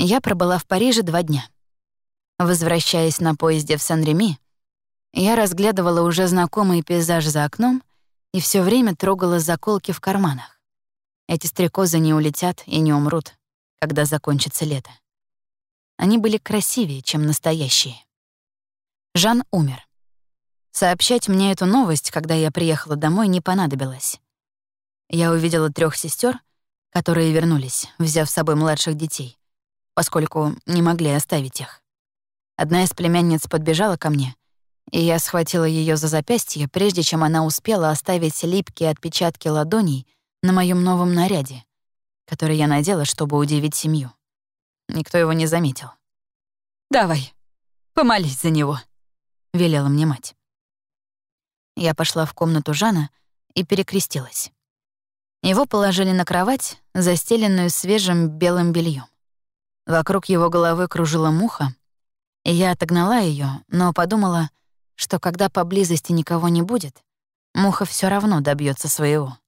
Я пробыла в Париже два дня. Возвращаясь на поезде в Сан-Реми, я разглядывала уже знакомый пейзаж за окном и все время трогала заколки в карманах. Эти стрекозы не улетят и не умрут, когда закончится лето. Они были красивее, чем настоящие. Жан умер. Сообщать мне эту новость, когда я приехала домой, не понадобилось. Я увидела трех сестер, которые вернулись, взяв с собой младших детей, поскольку не могли оставить их. Одна из племянниц подбежала ко мне, и я схватила ее за запястье, прежде чем она успела оставить липкие отпечатки ладоней на моем новом наряде, который я надела, чтобы удивить семью. Никто его не заметил. «Давай, помолись за него», — велела мне мать. Я пошла в комнату Жана и перекрестилась. Его положили на кровать, застеленную свежим белым бельем. Вокруг его головы кружила муха, и я отогнала ее, но подумала, что когда поблизости никого не будет, муха все равно добьется своего.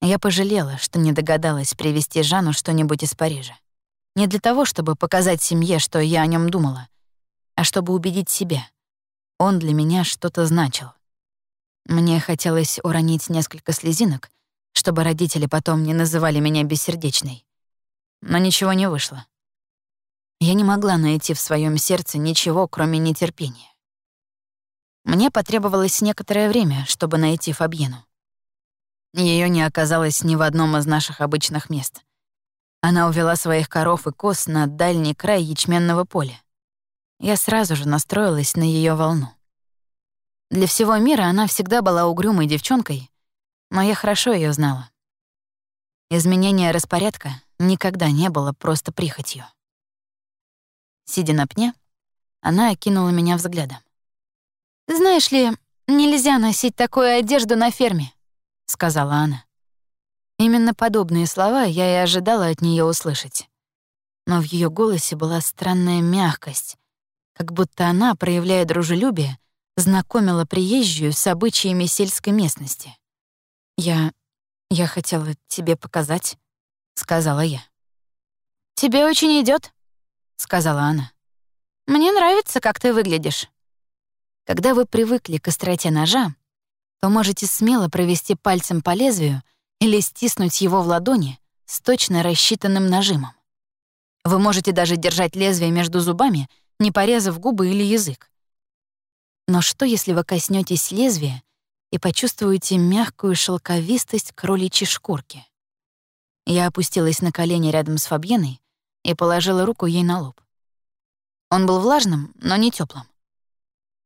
Я пожалела, что не догадалась привезти Жанну что-нибудь из Парижа. Не для того, чтобы показать семье, что я о нем думала, а чтобы убедить себя. Он для меня что-то значил. Мне хотелось уронить несколько слезинок, чтобы родители потом не называли меня бессердечной. Но ничего не вышло. Я не могла найти в своем сердце ничего, кроме нетерпения. Мне потребовалось некоторое время, чтобы найти Фабьену. Ее не оказалось ни в одном из наших обычных мест. Она увела своих коров и коз на дальний край ячменного поля. Я сразу же настроилась на ее волну. Для всего мира она всегда была угрюмой девчонкой, но я хорошо ее знала. Изменение распорядка никогда не было просто прихотью. Сидя на пне, она окинула меня взглядом. «Знаешь ли, нельзя носить такую одежду на ферме», — сказала она. Именно подобные слова я и ожидала от нее услышать. Но в ее голосе была странная мягкость, как будто она, проявляя дружелюбие, знакомила приезжую с обычаями сельской местности. «Я... я хотела тебе показать», — сказала я. «Тебе очень идет, сказала она. «Мне нравится, как ты выглядишь». Когда вы привыкли к остроте ножа, то можете смело провести пальцем по лезвию или стиснуть его в ладони с точно рассчитанным нажимом. Вы можете даже держать лезвие между зубами, не порезав губы или язык. Но что, если вы коснетесь лезвия и почувствуете мягкую шелковистость кроличьей шкурки. Я опустилась на колени рядом с Фабьеной и положила руку ей на лоб. Он был влажным, но не теплым.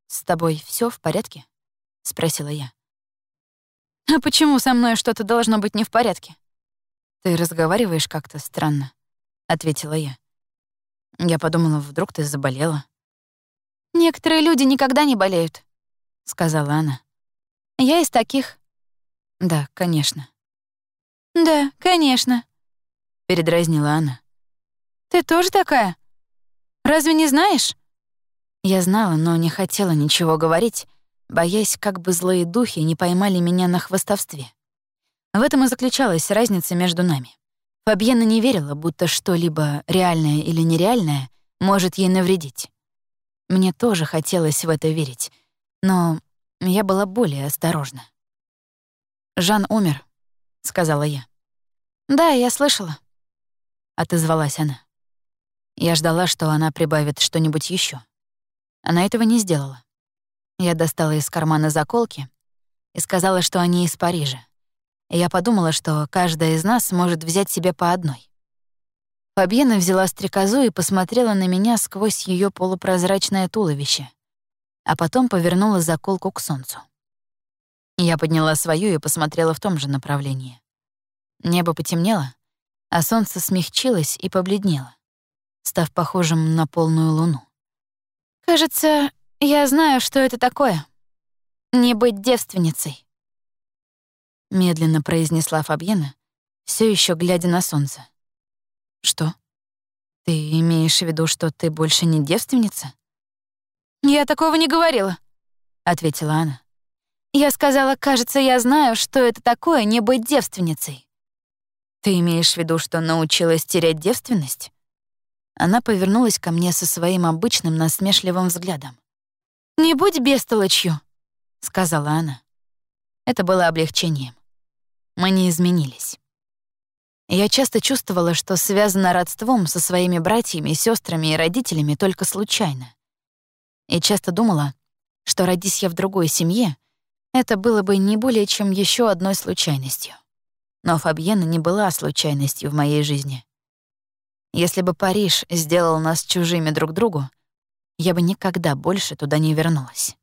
«С тобой все в порядке?» — спросила я. «А почему со мной что-то должно быть не в порядке?» «Ты разговариваешь как-то странно», — ответила я. Я подумала, вдруг ты заболела. «Некоторые люди никогда не болеют», — сказала она. Я из таких. Да, конечно. Да, конечно, передразнила она. Ты тоже такая? Разве не знаешь? Я знала, но не хотела ничего говорить, боясь, как бы злые духи не поймали меня на хвостовстве. В этом и заключалась разница между нами. Фабьена не верила, будто что-либо, реальное или нереальное, может ей навредить. Мне тоже хотелось в это верить, но я была более осторожна. «Жан умер», — сказала я. «Да, я слышала», — отозвалась она. Я ждала, что она прибавит что-нибудь еще. Она этого не сделала. Я достала из кармана заколки и сказала, что они из Парижа. И я подумала, что каждая из нас может взять себе по одной. Фабьена взяла стрекозу и посмотрела на меня сквозь ее полупрозрачное туловище а потом повернула заколку к солнцу. Я подняла свою и посмотрела в том же направлении. Небо потемнело, а солнце смягчилось и побледнело, став похожим на полную луну. «Кажется, я знаю, что это такое. Не быть девственницей», — медленно произнесла Фабьена, все еще глядя на солнце. «Что? Ты имеешь в виду, что ты больше не девственница?» «Я такого не говорила», — ответила она. «Я сказала, кажется, я знаю, что это такое не быть девственницей». «Ты имеешь в виду, что научилась терять девственность?» Она повернулась ко мне со своим обычным насмешливым взглядом. «Не будь бестолочью», — сказала она. Это было облегчением. Мы не изменились. Я часто чувствовала, что связана родством со своими братьями, сестрами и родителями только случайно. И часто думала, что родись я в другой семье, это было бы не более чем еще одной случайностью. Но Фабьена не была случайностью в моей жизни. Если бы Париж сделал нас чужими друг другу, я бы никогда больше туда не вернулась.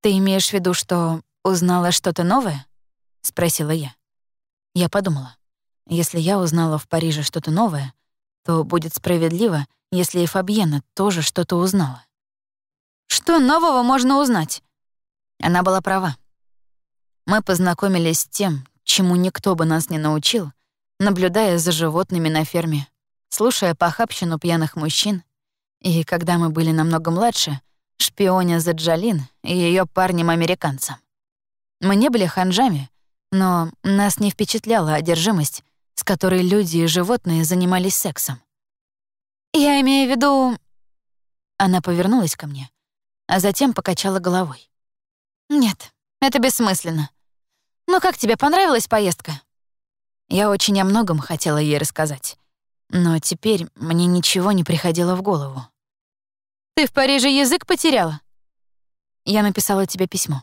«Ты имеешь в виду, что узнала что-то новое?» — спросила я. Я подумала, если я узнала в Париже что-то новое, то будет справедливо, если и Фабьена тоже что-то узнала. «Что нового можно узнать?» Она была права. Мы познакомились с тем, чему никто бы нас не научил, наблюдая за животными на ферме, слушая похабщину пьяных мужчин, и когда мы были намного младше, шпионя за Джалин и ее парнем-американцем. Мы не были ханжами, но нас не впечатляла одержимость, с которой люди и животные занимались сексом. «Я имею в виду...» Она повернулась ко мне, а затем покачала головой. «Нет, это бессмысленно. Но как тебе понравилась поездка?» Я очень о многом хотела ей рассказать, но теперь мне ничего не приходило в голову. «Ты в Париже язык потеряла?» «Я написала тебе письмо»,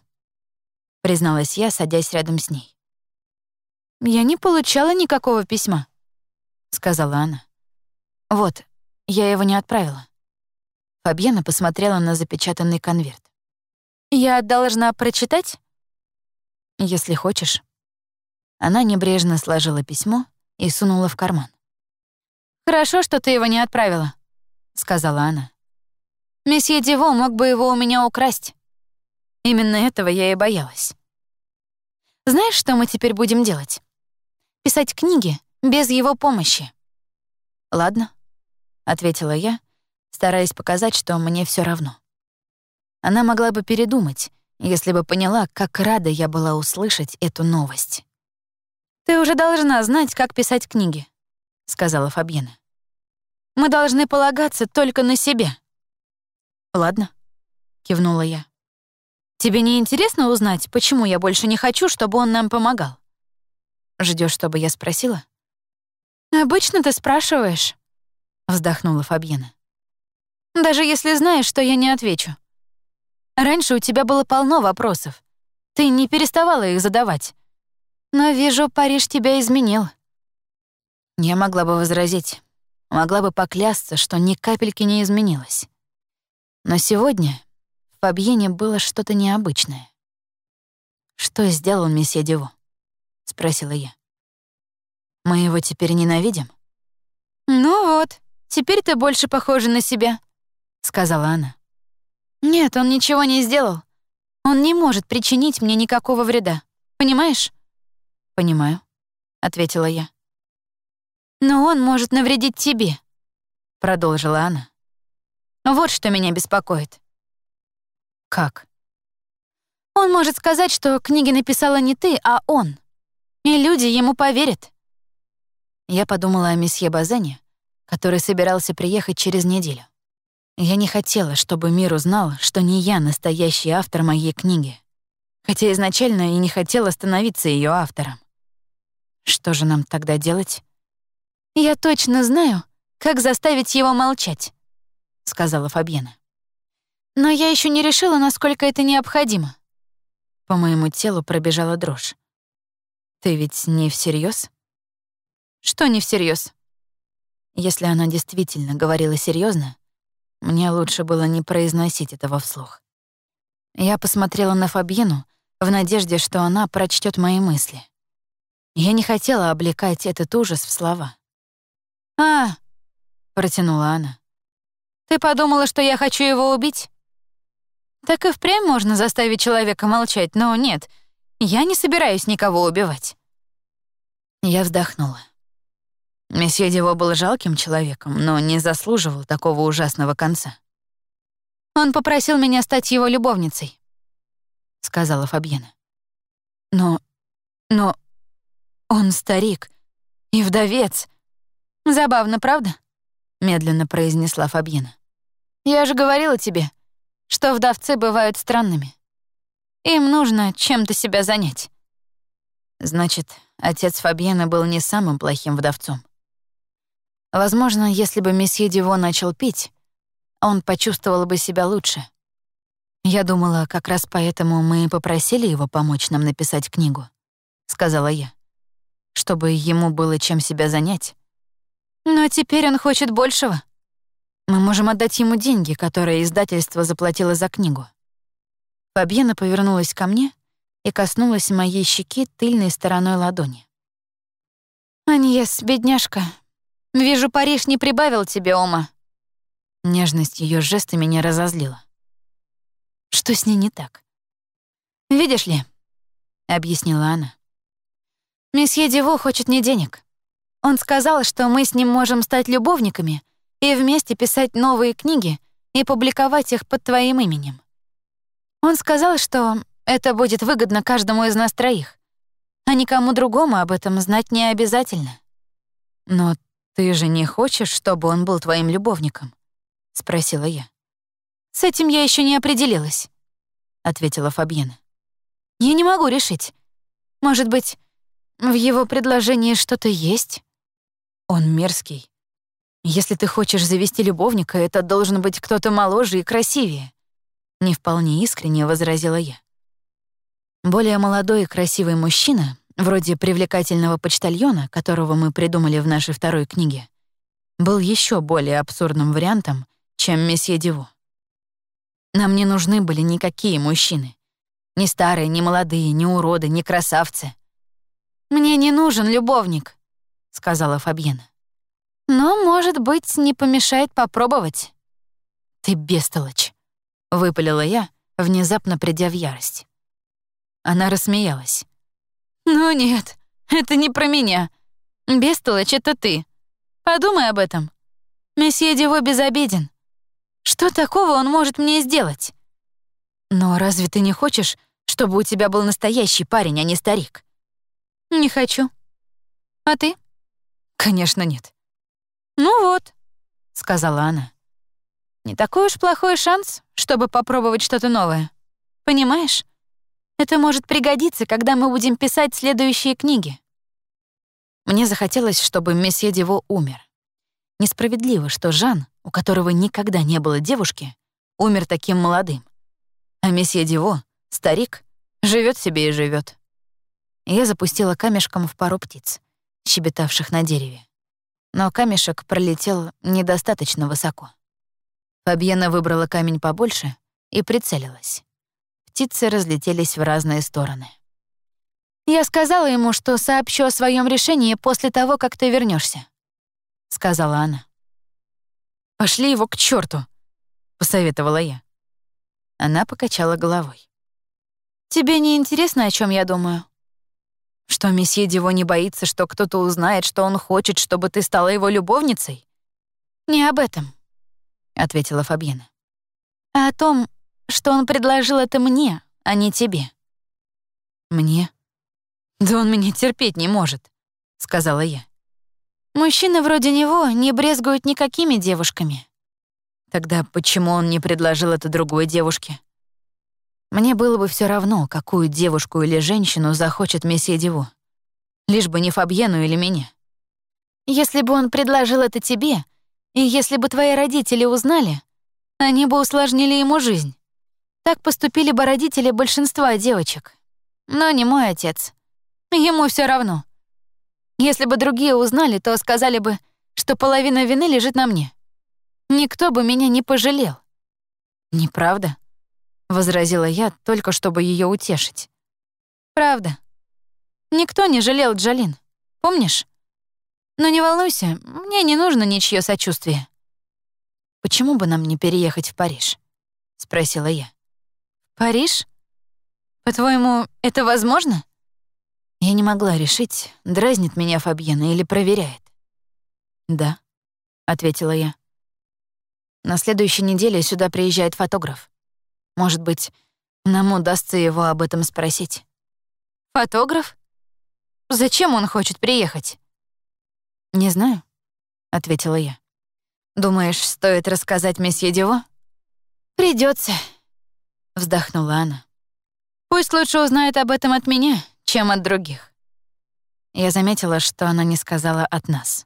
— призналась я, садясь рядом с ней. «Я не получала никакого письма», — сказала она. «Вот, я его не отправила». Фабьена посмотрела на запечатанный конверт. «Я должна прочитать?» «Если хочешь». Она небрежно сложила письмо и сунула в карман. «Хорошо, что ты его не отправила», — сказала она. «Месье Диво мог бы его у меня украсть. Именно этого я и боялась. Знаешь, что мы теперь будем делать? Писать книги без его помощи». «Ладно», — ответила я, стараясь показать, что мне все равно. Она могла бы передумать, если бы поняла, как рада я была услышать эту новость. «Ты уже должна знать, как писать книги», — сказала Фабьена. «Мы должны полагаться только на себя». «Ладно», — кивнула я. «Тебе не интересно узнать, почему я больше не хочу, чтобы он нам помогал?» Ждешь, чтобы я спросила?» «Обычно ты спрашиваешь», — вздохнула Фабьена. «Даже если знаешь, что я не отвечу. Раньше у тебя было полно вопросов. Ты не переставала их задавать. Но вижу, Париж тебя изменил». Я могла бы возразить, могла бы поклясться, что ни капельки не изменилось. Но сегодня в Фабьене было что-то необычное. Что сделал месье Дево? — спросила я. «Мы его теперь ненавидим?» «Ну вот, теперь ты больше похожа на себя», — сказала она. «Нет, он ничего не сделал. Он не может причинить мне никакого вреда. Понимаешь?» «Понимаю», — ответила я. «Но он может навредить тебе», — продолжила она. «Вот что меня беспокоит». «Как?» «Он может сказать, что книги написала не ты, а он. И люди ему поверят. Я подумала о месье Базене, который собирался приехать через неделю. Я не хотела, чтобы мир узнал, что не я настоящий автор моей книги, хотя изначально и не хотела становиться ее автором. Что же нам тогда делать? «Я точно знаю, как заставить его молчать», — сказала Фабьена. «Но я еще не решила, насколько это необходимо». По моему телу пробежала дрожь. Ты ведь не всерьез? Что не всерьез? Если она действительно говорила серьезно, мне лучше было не произносить этого вслух. Я посмотрела на Фабьену в надежде, что она прочтет мои мысли. Я не хотела облекать этот ужас в слова. «А!» — протянула она. «Ты подумала, что я хочу его убить?» Так и впрямь можно заставить человека молчать, но нет — я не собираюсь никого убивать». Я вздохнула. Месье Диво был жалким человеком, но не заслуживал такого ужасного конца. «Он попросил меня стать его любовницей», — сказала Фабьена. «Но... но... он старик и вдовец. Забавно, правда?» — медленно произнесла Фабьена. «Я же говорила тебе, что вдовцы бывают странными. Им нужно чем-то себя занять». Значит, отец Фабьена был не самым плохим вдовцом. Возможно, если бы месье Диво начал пить, он почувствовал бы себя лучше. Я думала, как раз поэтому мы и попросили его помочь нам написать книгу, сказала я, чтобы ему было чем себя занять. Но теперь он хочет большего. Мы можем отдать ему деньги, которые издательство заплатило за книгу. Фабьена повернулась ко мне и коснулась моей щеки тыльной стороной ладони. «Аньес, бедняжка, вижу, Париж не прибавил тебе ума». Нежность ее жеста меня разозлила. Что с ней не так? «Видишь ли», — объяснила она, — «месье Диво хочет не денег. Он сказал, что мы с ним можем стать любовниками и вместе писать новые книги и публиковать их под твоим именем. Он сказал, что это будет выгодно каждому из нас троих, а никому другому об этом знать не обязательно. Но ты же не хочешь, чтобы он был твоим любовником? спросила я. С этим я еще не определилась, ответила Фабьена. Я не могу решить. Может быть, в его предложении что-то есть? Он мерзкий. Если ты хочешь завести любовника, это должен быть кто-то моложе и красивее. Не вполне искренне возразила я. Более молодой и красивый мужчина, вроде привлекательного почтальона, которого мы придумали в нашей второй книге, был еще более абсурдным вариантом, чем месье Диво. Нам не нужны были никакие мужчины. Ни старые, ни молодые, ни уроды, ни красавцы. «Мне не нужен любовник», сказала Фабьена. Но, может быть, не помешает попробовать. Ты бестолочь, выпалила я, внезапно придя в ярость. Она рассмеялась. Ну нет, это не про меня. Бестолочь — это ты. Подумай об этом. Месье Диво безобиден. Что такого он может мне сделать? Но разве ты не хочешь, чтобы у тебя был настоящий парень, а не старик? Не хочу. А ты? Конечно, нет. Ну вот, сказала она. Не такой уж плохой шанс, чтобы попробовать что-то новое. Понимаешь? Это может пригодиться, когда мы будем писать следующие книги. Мне захотелось, чтобы месье Диво умер. Несправедливо, что Жан, у которого никогда не было девушки, умер таким молодым. А месье Диво, старик, живет себе и живет. Я запустила камешком в пару птиц щебетавших на дереве. Но камешек пролетел недостаточно высоко. Фабьена выбрала камень побольше и прицелилась. Птицы разлетелись в разные стороны. «Я сказала ему, что сообщу о своем решении после того, как ты вернешься, сказала она. «Пошли его к черту, посоветовала я. Она покачала головой. «Тебе не интересно, о чем я думаю?» Что месье Диво не боится, что кто-то узнает, что он хочет, чтобы ты стала его любовницей? Не об этом, ответила Фабьена. А о том, что он предложил это мне, а не тебе. Мне? Да он меня терпеть не может, сказала я. Мужчины вроде него не брезгуют никакими девушками. Тогда почему он не предложил это другой девушке? Мне было бы все равно, какую девушку или женщину захочет месье Диво. Лишь бы не Фабьену или меня. Если бы он предложил это тебе, и если бы твои родители узнали, они бы усложнили ему жизнь. Так поступили бы родители большинства девочек. Но не мой отец. Ему все равно. Если бы другие узнали, то сказали бы, что половина вины лежит на мне. Никто бы меня не пожалел. Неправда? — возразила я, только чтобы ее утешить. «Правда. Никто не жалел Джалин, помнишь? Но не волнуйся, мне не нужно ничье сочувствие». «Почему бы нам не переехать в Париж?» — спросила я. «Париж? По-твоему, это возможно?» Я не могла решить, дразнит меня Фабьена или проверяет. «Да», — ответила я. «На следующей неделе сюда приезжает фотограф. Может быть, нам удастся его об этом спросить. Фотограф? Зачем он хочет приехать? Не знаю, ответила я. Думаешь, стоит рассказать месье Диво? Придется, вздохнула она. Пусть лучше узнает об этом от меня, чем от других. Я заметила, что она не сказала от нас.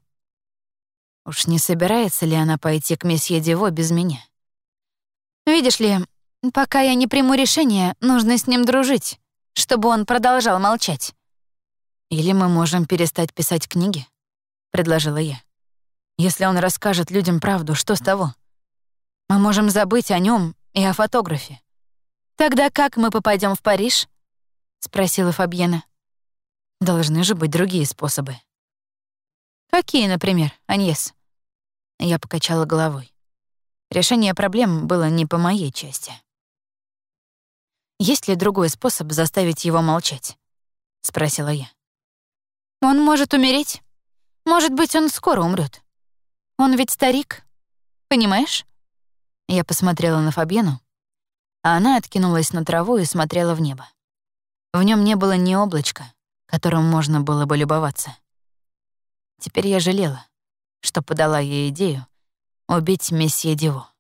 Уж не собирается ли она пойти к месье Диво без меня? Видишь ли, пока я не приму решение, нужно с ним дружить, чтобы он продолжал молчать. Или мы можем перестать писать книги, предложила я. Если он расскажет людям правду, что с того? Мы можем забыть о нем и о фотографе. Тогда как мы попадем в Париж? спросила Фабьена. Должны же быть другие способы. Какие, например, Аньес? Я покачала головой. Решение проблем было не по моей части. Есть ли другой способ заставить его молчать? спросила я. Он может умереть. Может быть, он скоро умрет. Он ведь старик, понимаешь? Я посмотрела на Фабьену, а она откинулась на траву и смотрела в небо. В нем не было ни облачка, которым можно было бы любоваться. Теперь я жалела, что подала ей идею убить месье Диво.